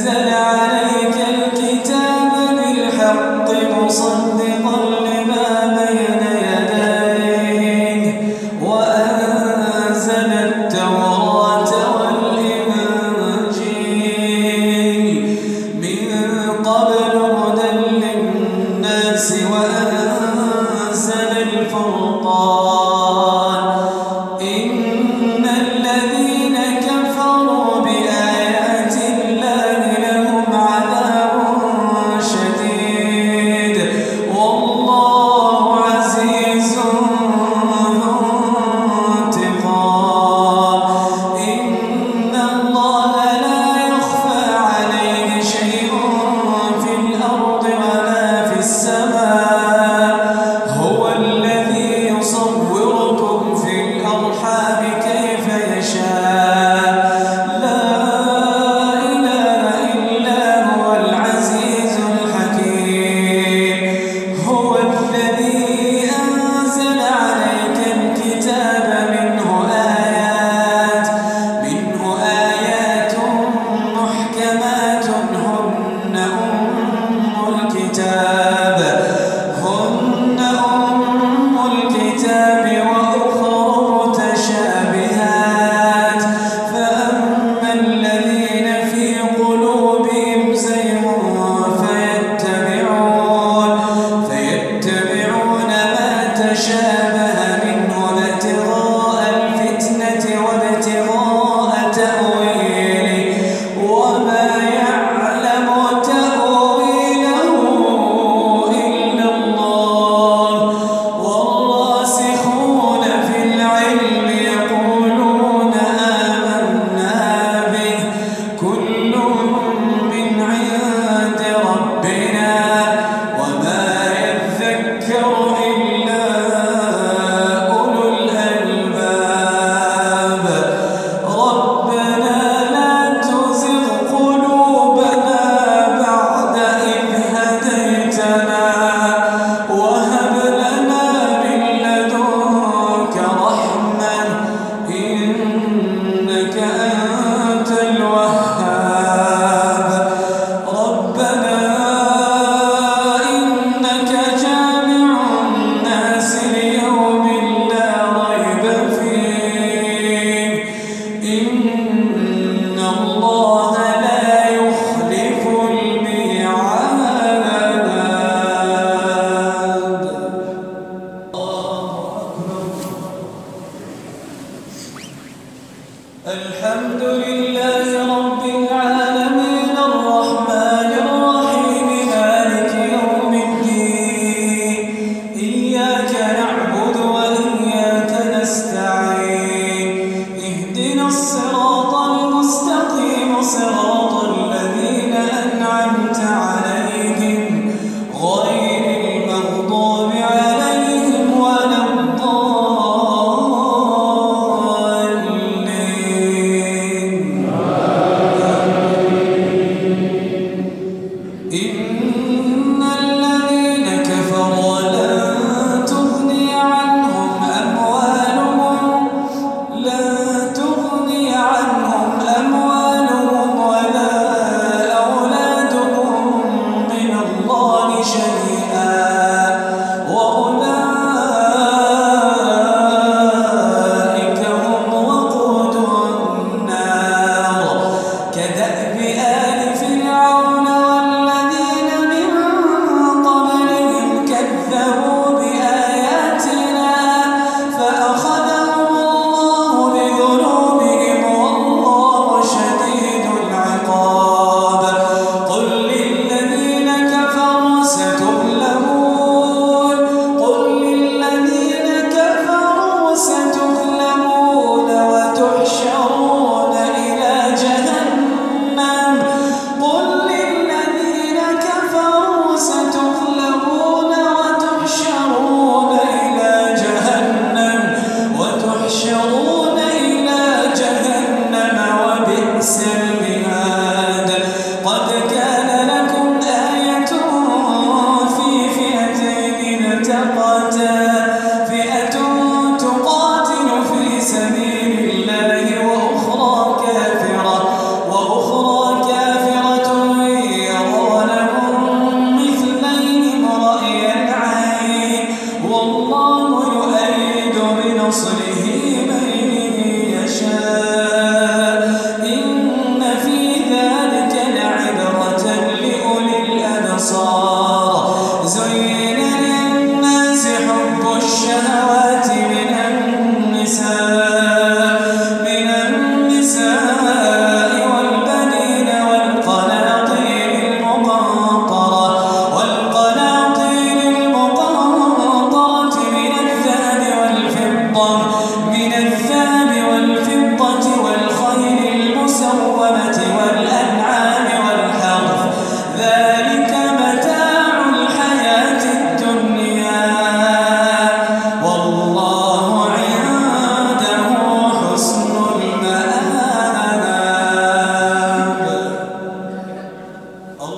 نزل على الحمد لله